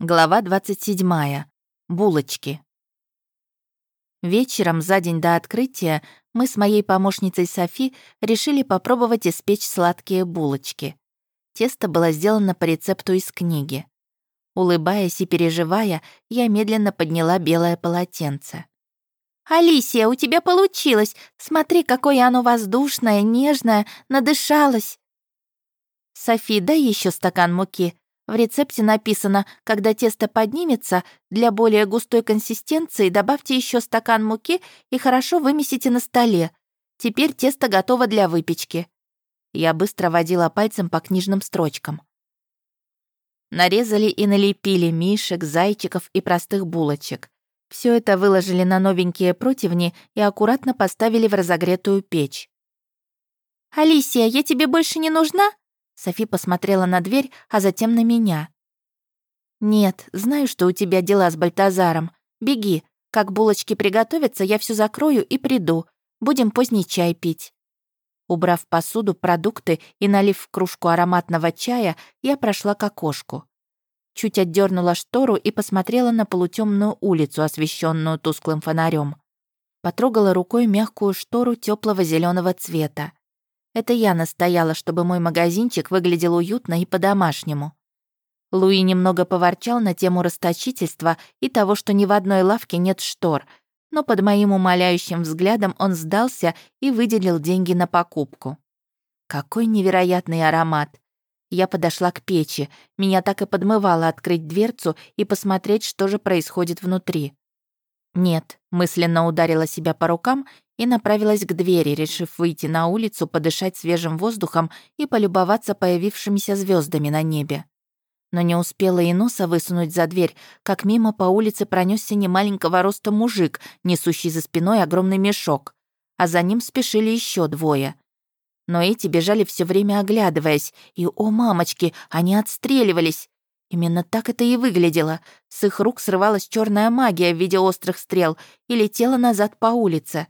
Глава 27. Булочки. Вечером за день до открытия мы с моей помощницей Софи решили попробовать испечь сладкие булочки. Тесто было сделано по рецепту из книги. Улыбаясь и переживая, я медленно подняла белое полотенце. «Алисия, у тебя получилось! Смотри, какое оно воздушное, нежное, надышалось!» «Софи, дай еще стакан муки», в рецепте написано, когда тесто поднимется, для более густой консистенции добавьте еще стакан муки и хорошо вымесите на столе. Теперь тесто готово для выпечки. Я быстро водила пальцем по книжным строчкам. Нарезали и налепили мишек, зайчиков и простых булочек. Все это выложили на новенькие противни и аккуратно поставили в разогретую печь. «Алисия, я тебе больше не нужна?» Софи посмотрела на дверь, а затем на меня. «Нет, знаю, что у тебя дела с Бальтазаром. Беги. Как булочки приготовятся, я все закрою и приду. Будем поздний чай пить». Убрав посуду, продукты и налив в кружку ароматного чая, я прошла к окошку. Чуть отдернула штору и посмотрела на полутемную улицу, освещенную тусклым фонарем. Потрогала рукой мягкую штору теплого зеленого цвета. Это я настояла, чтобы мой магазинчик выглядел уютно и по-домашнему. Луи немного поворчал на тему расточительства и того, что ни в одной лавке нет штор, но под моим умоляющим взглядом он сдался и выделил деньги на покупку. Какой невероятный аромат! Я подошла к печи, меня так и подмывало открыть дверцу и посмотреть, что же происходит внутри. Нет, мысленно ударила себя по рукам и направилась к двери, решив выйти на улицу, подышать свежим воздухом и полюбоваться появившимися звездами на небе. Но не успела и носа высунуть за дверь, как мимо по улице пронесся немаленького роста мужик, несущий за спиной огромный мешок, а за ним спешили еще двое. Но эти бежали все время оглядываясь, и, о мамочки, они отстреливались. Именно так это и выглядело. С их рук срывалась черная магия в виде острых стрел и летела назад по улице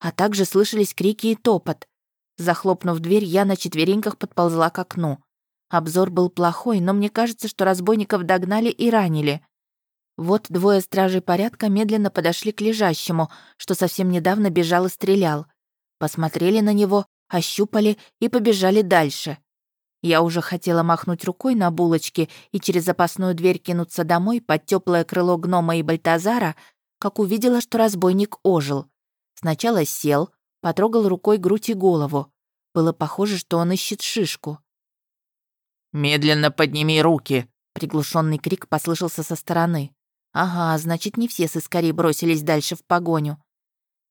а также слышались крики и топот. Захлопнув дверь, я на четвереньках подползла к окну. Обзор был плохой, но мне кажется, что разбойников догнали и ранили. Вот двое стражей порядка медленно подошли к лежащему, что совсем недавно бежал и стрелял. Посмотрели на него, ощупали и побежали дальше. Я уже хотела махнуть рукой на булочки и через запасную дверь кинуться домой под теплое крыло гнома и Бальтазара, как увидела, что разбойник ожил. Сначала сел, потрогал рукой грудь и голову. Было похоже, что он ищет шишку. «Медленно подними руки!» Приглушенный крик послышался со стороны. Ага, значит, не все сыскари бросились дальше в погоню.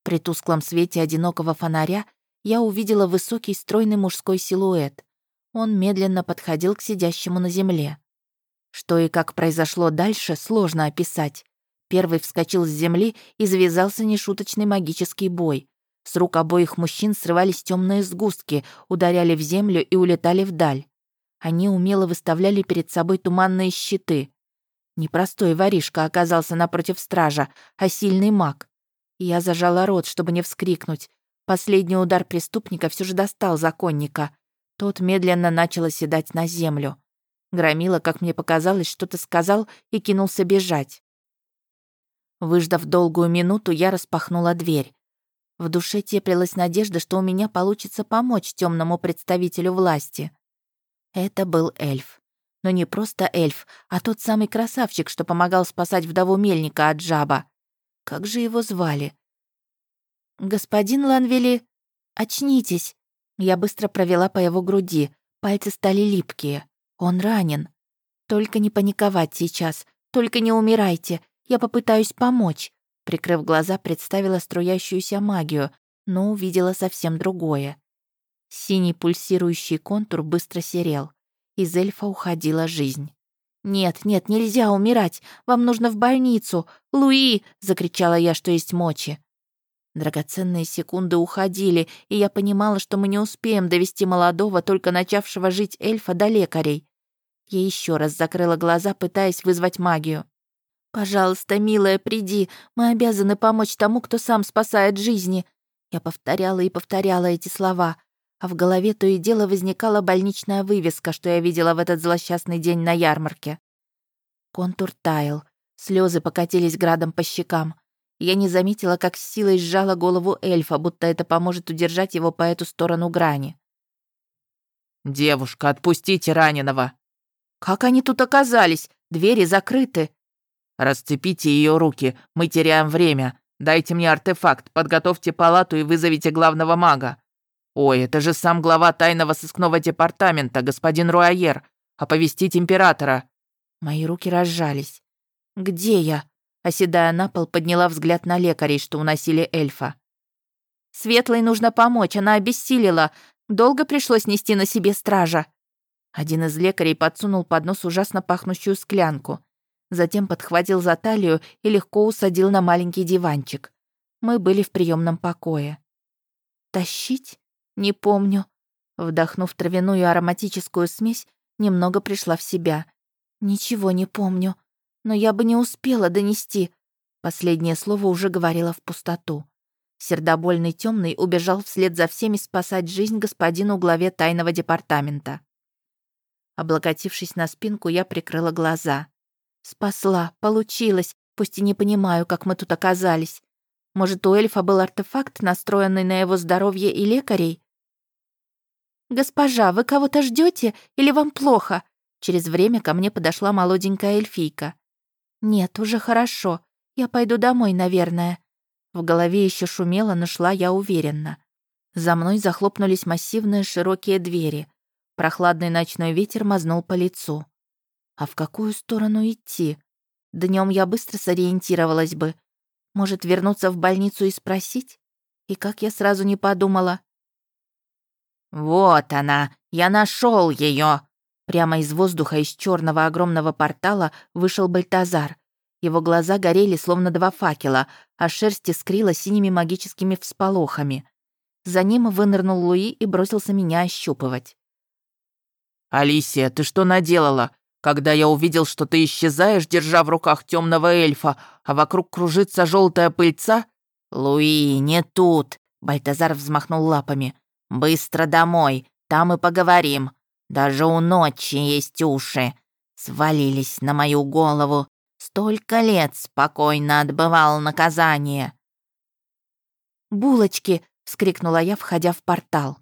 При тусклом свете одинокого фонаря я увидела высокий стройный мужской силуэт. Он медленно подходил к сидящему на земле. Что и как произошло дальше, сложно описать. Первый вскочил с земли и завязался нешуточный магический бой. С рук обоих мужчин срывались темные сгустки, ударяли в землю и улетали вдаль. Они умело выставляли перед собой туманные щиты. Непростой воришка оказался напротив стража, а сильный маг. Я зажала рот, чтобы не вскрикнуть. Последний удар преступника все же достал законника. Тот медленно начал оседать на землю. Громила, как мне показалось, что-то сказал и кинулся бежать. Выждав долгую минуту, я распахнула дверь. В душе теплилась надежда, что у меня получится помочь темному представителю власти. Это был эльф. Но не просто эльф, а тот самый красавчик, что помогал спасать вдову Мельника от жаба. Как же его звали? «Господин Ланвели, очнитесь!» Я быстро провела по его груди. Пальцы стали липкие. Он ранен. Только не паниковать сейчас. Только не умирайте. Я попытаюсь помочь». Прикрыв глаза, представила струящуюся магию, но увидела совсем другое. Синий пульсирующий контур быстро серел. Из эльфа уходила жизнь. «Нет, нет, нельзя умирать! Вам нужно в больницу! Луи!» — закричала я, что есть мочи. Драгоценные секунды уходили, и я понимала, что мы не успеем довести молодого, только начавшего жить эльфа до лекарей. Я еще раз закрыла глаза, пытаясь вызвать магию. «Пожалуйста, милая, приди. Мы обязаны помочь тому, кто сам спасает жизни». Я повторяла и повторяла эти слова, а в голове то и дело возникала больничная вывеска, что я видела в этот злосчастный день на ярмарке. Контур таял, слезы покатились градом по щекам. Я не заметила, как с силой сжала голову эльфа, будто это поможет удержать его по эту сторону грани. «Девушка, отпустите раненого!» «Как они тут оказались? Двери закрыты!» «Расцепите ее руки, мы теряем время. Дайте мне артефакт, подготовьте палату и вызовите главного мага. Ой, это же сам глава тайного сыскного департамента, господин Руайер. Оповестить императора!» Мои руки разжались. «Где я?» Оседая на пол, подняла взгляд на лекарей, что уносили эльфа. «Светлой нужно помочь, она обессилила. Долго пришлось нести на себе стража». Один из лекарей подсунул под нос ужасно пахнущую склянку. Затем подхватил за талию и легко усадил на маленький диванчик. Мы были в приемном покое. «Тащить? Не помню». Вдохнув травяную ароматическую смесь, немного пришла в себя. «Ничего не помню но я бы не успела донести. Последнее слово уже говорило в пустоту. Сердобольный темный убежал вслед за всеми спасать жизнь господину главе тайного департамента. Облокотившись на спинку, я прикрыла глаза. Спасла, получилось, пусть и не понимаю, как мы тут оказались. Может, у эльфа был артефакт, настроенный на его здоровье и лекарей? «Госпожа, вы кого-то ждете или вам плохо?» Через время ко мне подошла молоденькая эльфийка. «Нет, уже хорошо. Я пойду домой, наверное». В голове еще шумело, но шла я уверенно. За мной захлопнулись массивные широкие двери. Прохладный ночной ветер мазнул по лицу. А в какую сторону идти? Днем я быстро сориентировалась бы. Может, вернуться в больницу и спросить? И как я сразу не подумала. «Вот она! Я нашел ее! Прямо из воздуха из черного огромного портала вышел Бальтазар. Его глаза горели, словно два факела, а шерсть искрила синими магическими всполохами. За ним вынырнул Луи и бросился меня ощупывать. «Алисия, ты что наделала? Когда я увидел, что ты исчезаешь, держа в руках темного эльфа, а вокруг кружится желтая пыльца...» «Луи, не тут!» — Бальтазар взмахнул лапами. «Быстро домой, там и поговорим. Даже у ночи есть уши. Свалились на мою голову. Столько лет спокойно отбывал наказание. «Булочки!» — вскрикнула я, входя в портал.